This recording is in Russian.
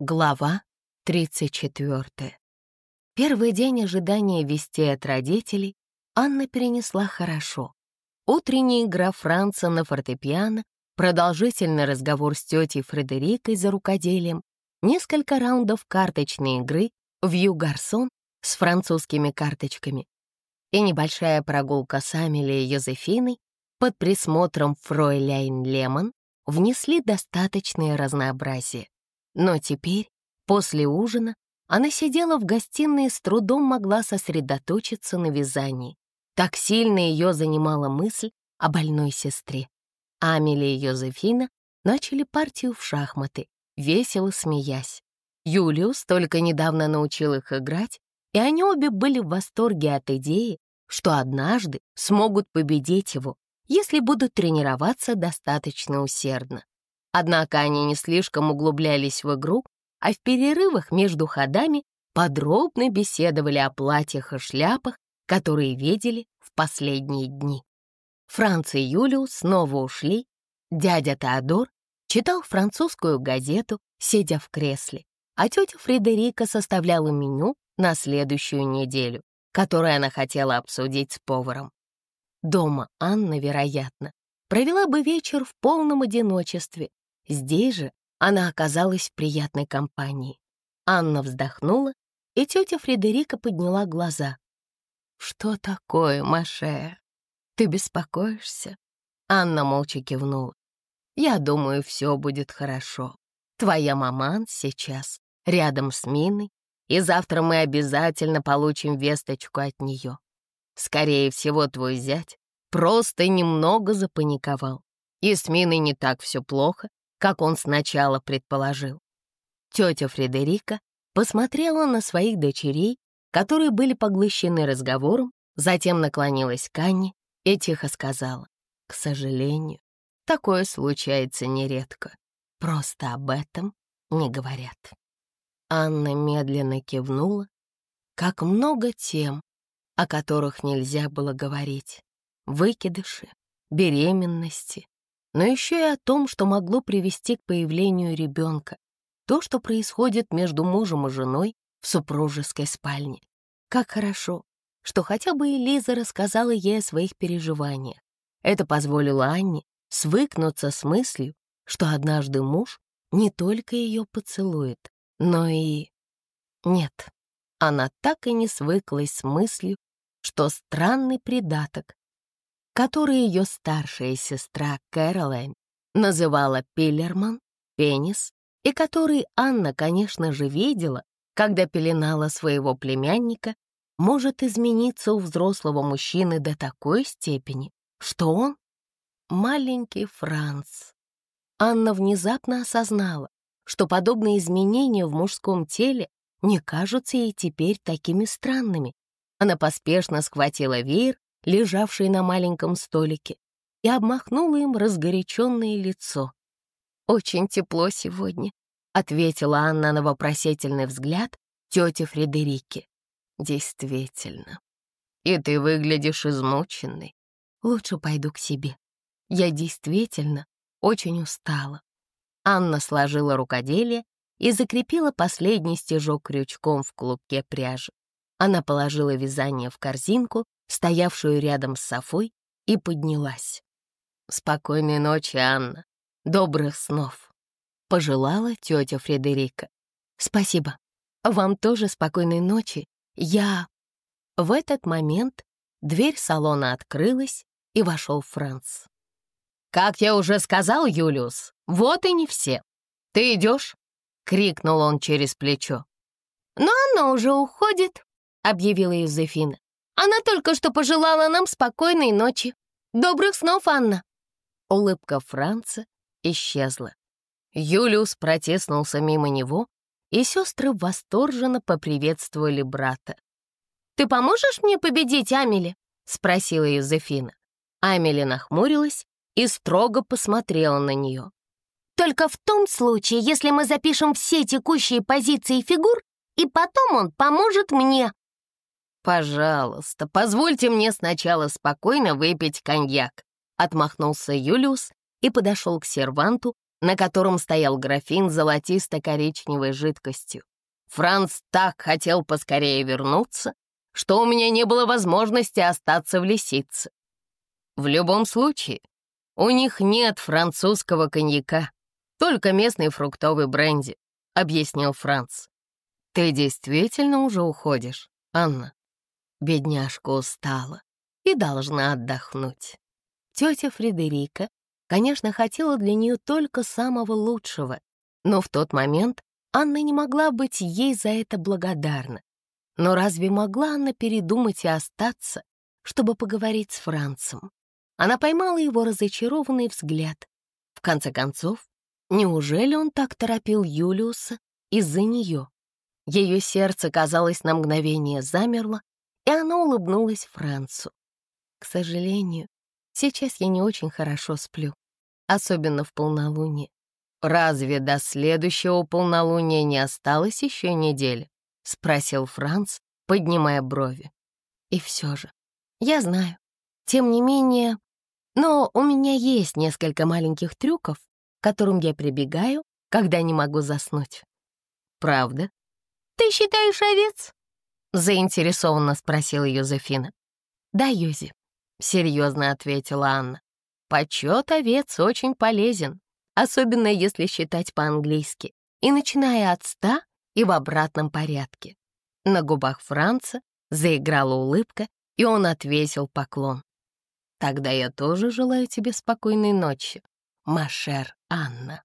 Глава 34. Первый день ожидания вестей от родителей Анна перенесла хорошо. Утренняя игра Франца на фортепиано, продолжительный разговор с тетей Фредерикой за рукоделием, несколько раундов карточной игры в Ю-Гарсон с французскими карточками и небольшая прогулка с Амелией Йозефиной под присмотром фройляйн Лемон внесли достаточное разнообразие. Но теперь, после ужина, она сидела в гостиной и с трудом могла сосредоточиться на вязании. Так сильно ее занимала мысль о больной сестре. Амелия и Йозефина начали партию в шахматы, весело смеясь. Юлиус только недавно научил их играть, и они обе были в восторге от идеи, что однажды смогут победить его, если будут тренироваться достаточно усердно. Однако они не слишком углублялись в игру, а в перерывах между ходами подробно беседовали о платьях и шляпах, которые видели в последние дни. Франц и Юлиус снова ушли. Дядя Теодор читал французскую газету, сидя в кресле, а тетя Фредерика составляла меню на следующую неделю, которое она хотела обсудить с поваром. Дома Анна, вероятно, провела бы вечер в полном одиночестве, Здесь же она оказалась в приятной компании. Анна вздохнула, и тетя Фредерика подняла глаза. «Что такое, Маше? Ты беспокоишься?» Анна молча кивнула. «Я думаю, все будет хорошо. Твоя маман сейчас рядом с Миной, и завтра мы обязательно получим весточку от нее. Скорее всего, твой зять просто немного запаниковал. И с Миной не так все плохо, как он сначала предположил. Тетя Фредерика посмотрела на своих дочерей, которые были поглощены разговором, затем наклонилась к Анне и тихо сказала, «К сожалению, такое случается нередко. Просто об этом не говорят». Анна медленно кивнула, как много тем, о которых нельзя было говорить. Выкидыши, беременности, но еще и о том, что могло привести к появлению ребенка, то, что происходит между мужем и женой в супружеской спальне. Как хорошо, что хотя бы Элиза рассказала ей о своих переживаниях. Это позволило Анне свыкнуться с мыслью, что однажды муж не только ее поцелует, но и... Нет, она так и не свыклась с мыслью, что странный придаток который ее старшая сестра Кэролайн называла Пиллерман, пенис, и который Анна, конечно же, видела, когда пеленала своего племянника, может измениться у взрослого мужчины до такой степени, что он — маленький Франц. Анна внезапно осознала, что подобные изменения в мужском теле не кажутся ей теперь такими странными. Она поспешно схватила веер лежавший на маленьком столике, и обмахнула им разгоряченное лицо. «Очень тепло сегодня», — ответила Анна на вопросительный взгляд тети Фредерики. «Действительно. И ты выглядишь измученной. Лучше пойду к себе. Я действительно очень устала». Анна сложила рукоделие и закрепила последний стежок крючком в клубке пряжи. Она положила вязание в корзинку стоявшую рядом с Софой, и поднялась. «Спокойной ночи, Анна. Добрых снов», — пожелала тетя Фредерика. «Спасибо. Вам тоже спокойной ночи. Я...» В этот момент дверь салона открылась, и вошел Франц. «Как я уже сказал, Юлиус, вот и не все. Ты идешь?» — крикнул он через плечо. «Но она уже уходит», — объявила Юзефина. Она только что пожелала нам спокойной ночи. Добрых снов, Анна!» Улыбка Франца исчезла. Юлиус протеснулся мимо него, и сестры восторженно поприветствовали брата. «Ты поможешь мне победить Амели?» — спросила Юзефина. Амели нахмурилась и строго посмотрела на нее. «Только в том случае, если мы запишем все текущие позиции фигур, и потом он поможет мне», «Пожалуйста, позвольте мне сначала спокойно выпить коньяк», — отмахнулся Юлиус и подошел к серванту, на котором стоял графин золотисто-коричневой жидкостью. Франц так хотел поскорее вернуться, что у меня не было возможности остаться в лисице. В любом случае, у них нет французского коньяка, только местный фруктовый бренди, объяснил Франц. Ты действительно уже уходишь, Анна? Бедняжка устала и должна отдохнуть. Тетя Фредерика, конечно, хотела для нее только самого лучшего, но в тот момент Анна не могла быть ей за это благодарна. Но разве могла она передумать и остаться, чтобы поговорить с Францем? Она поймала его разочарованный взгляд. В конце концов, неужели он так торопил Юлиуса из-за нее? Ее сердце, казалось, на мгновение замерло, и она улыбнулась Францу. К сожалению, сейчас я не очень хорошо сплю, особенно в полнолуние. Разве до следующего полнолуния не осталось еще недели? — спросил Франц, поднимая брови. «И все же, я знаю. Тем не менее, но у меня есть несколько маленьких трюков, к которым я прибегаю, когда не могу заснуть». «Правда?» «Ты считаешь овец?» — заинтересованно спросила Юзефина. «Да, Юзи», — серьезно ответила Анна. «Почет овец очень полезен, особенно если считать по-английски, и начиная от ста и в обратном порядке. На губах Франца заиграла улыбка, и он отвесил поклон. «Тогда я тоже желаю тебе спокойной ночи, Машер Анна».